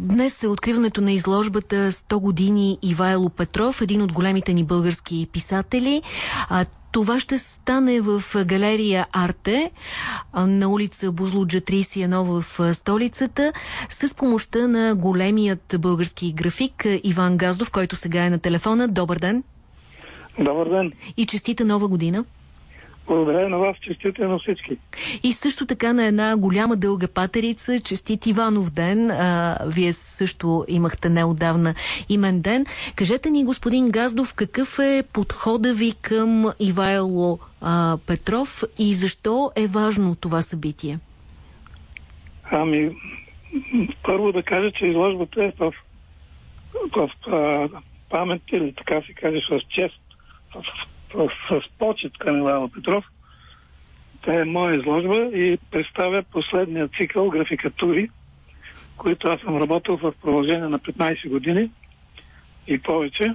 Днес е откриването на изложбата 100 години Ивайло Петров, един от големите ни български писатели. А, това ще стане в галерия Арте на улица Бузлуджа 31 в столицата с помощта на големият български график Иван Газдов, който сега е на телефона. Добър ден! Добър ден! И честита нова година! Благодаря на вас, честите на всички. И също така на една голяма дълга патерица, честит Иванов ден. А, вие също имахте неодавна имен ден. Кажете ни, господин Газдов, какъв е подхода ви към Ивайло а, Петров и защо е важно това събитие? Ами, първо да кажа, че изложбата е в, в, в памет или така се каже, в чест, в с, с почет към Ивайло Петров. Това е моя изложба и представя последния цикъл графикатури, които аз съм работил в продължение на 15 години и повече.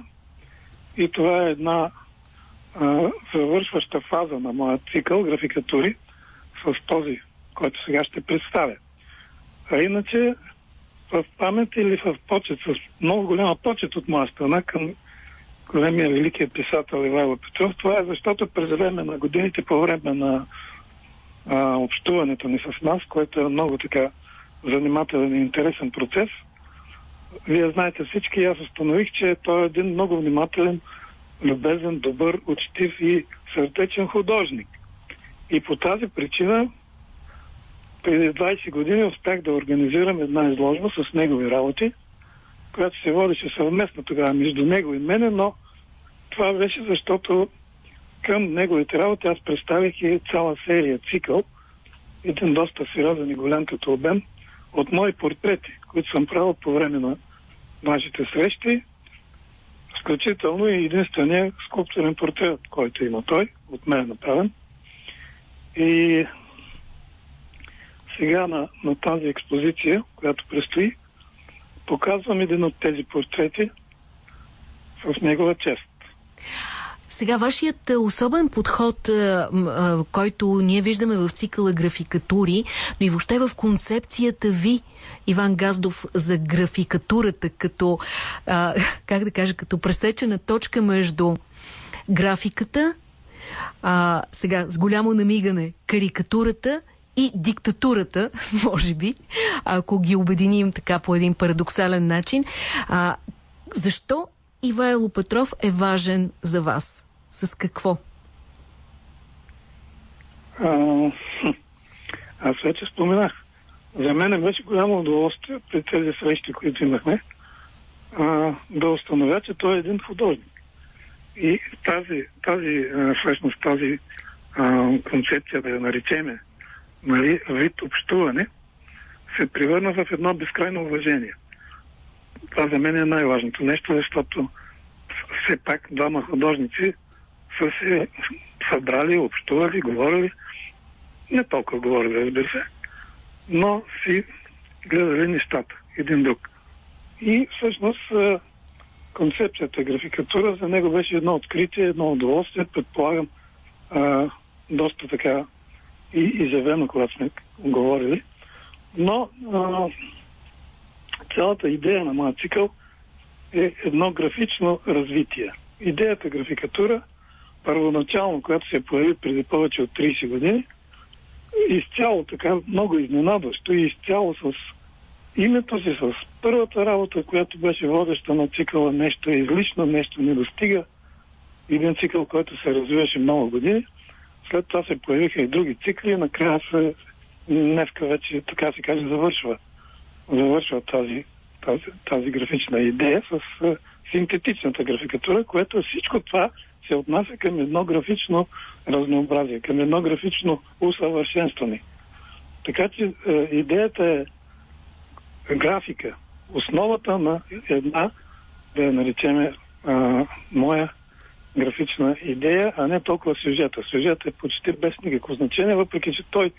И това е една а, завършваща фаза на моя цикъл графикатури с този, който сега ще представя. А иначе в памет или в почет, с много голяма почет от моя страна към големия великия писател Ивайло Петров. Това е защото през време на годините, по време на а, общуването ни с нас, което е много така занимателен и интересен процес, вие знаете всички, аз установих, че той е един много внимателен, любезен, добър, учтив и сърдечен художник. И по тази причина преди 20 години успях да организирам една изложба с негови работи, която се водеше съвместно тогава между него и мене, но това беше защото към неговите работи аз представих и цяла серия цикъл, един доста сериозен и голям като обем, от мои портрети, които съм правил по време на нашите срещи, включително и единствения скулптурен портрет, който има той, от мен е направен. И сега на, на тази експозиция, която предстои, показвам един от тези портрети в негова чест. Сега, вашият особен подход, който ние виждаме в цикъла графикатури, но и въобще в концепцията ви, Иван Газдов, за графикатурата, като, как да кажа, като пресечена точка между графиката, а, сега с голямо намигане, карикатурата и диктатурата, може би, ако ги обединим така по един парадоксален начин. А, защо Ивайло Петров е важен за вас? С какво? А, аз вече споменах. За мен беше голямо удоволствие при тези срещи, които имахме, а, да установя, че той е един художник. И тази, тази всъщност тази а, концепция, да я наречеме, нали, вид общуване, се превърна в едно безкрайно уважение. Това за мен е най-важното нещо, защото все пак двама художници са се събрали, общували, говорили. Не толкова говорили, разбира се, но си гледали нещата един друг. И всъщност концепцията графикатура за него беше едно откритие, едно удоволствие, предполагам доста така и изявено, когато сме говорили. Но а, цялата идея на моя цикъл е едно графично развитие. Идеята графикатура, първоначално, която се появи преди повече от 30 години, изцяло така много изненадващо и изцяло с името си, с първата работа, която беше водеща на цикъла, нещо е излишно, нещо не достига. Един цикъл, който се развиваше много години. След това се появиха и други цикли, накрая се днеска вече, така се каже, завършва, завършва тази тази, тази графична идея с синтетичната графикатура, което всичко това се отнася към едно графично разнообразие, към едно графично усъвършенстване. Така че е, идеята е графика, основата на една, да я наречеме а, моя графична идея, а не толкова сюжета. Сюжетът е почти без никакво значение, въпреки че той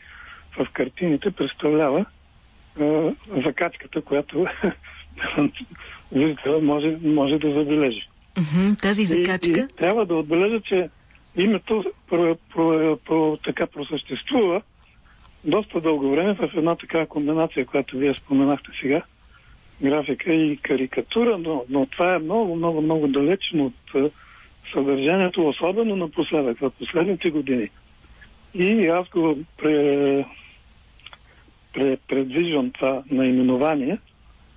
в картините представлява а, закачката, която зрителя може, може да забележи. Mm-hmm, тази закачка? И, и трябва да отбележа, че името про, про, про, така просъществува доста дълго време в една такава комбинация, която вие споменахте сега, графика и карикатура, но, но това е много, много, много далечно от съдържанието, особено напоследък, в последните години. И аз го пре, пре, предвиждам това наименование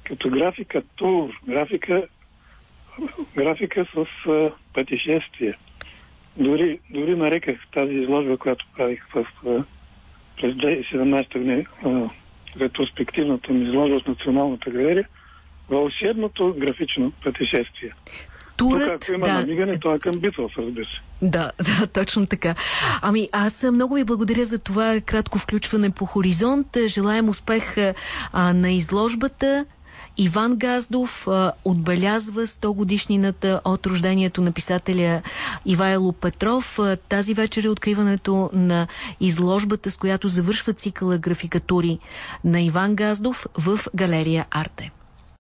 като графика тур, графика, графика с а, пътешествие. Дори, дори нареках тази изложба, която правих в, а, през 2017 година, ретроспективната ми изложба в Националната галерия, вълшебното графично пътешествие. Турът, Тук, ако има да. намигане, това е към Битълс, разбира се. Да, да, точно така. Ами аз много ви благодаря за това кратко включване по хоризонт. Желаем успех а, на изложбата. Иван Газдов а, отбелязва 100 годишнината от рождението на писателя Ивайло Петров. А, тази вечер е откриването на изложбата, с която завършва цикъла графикатури на Иван Газдов в галерия Арте.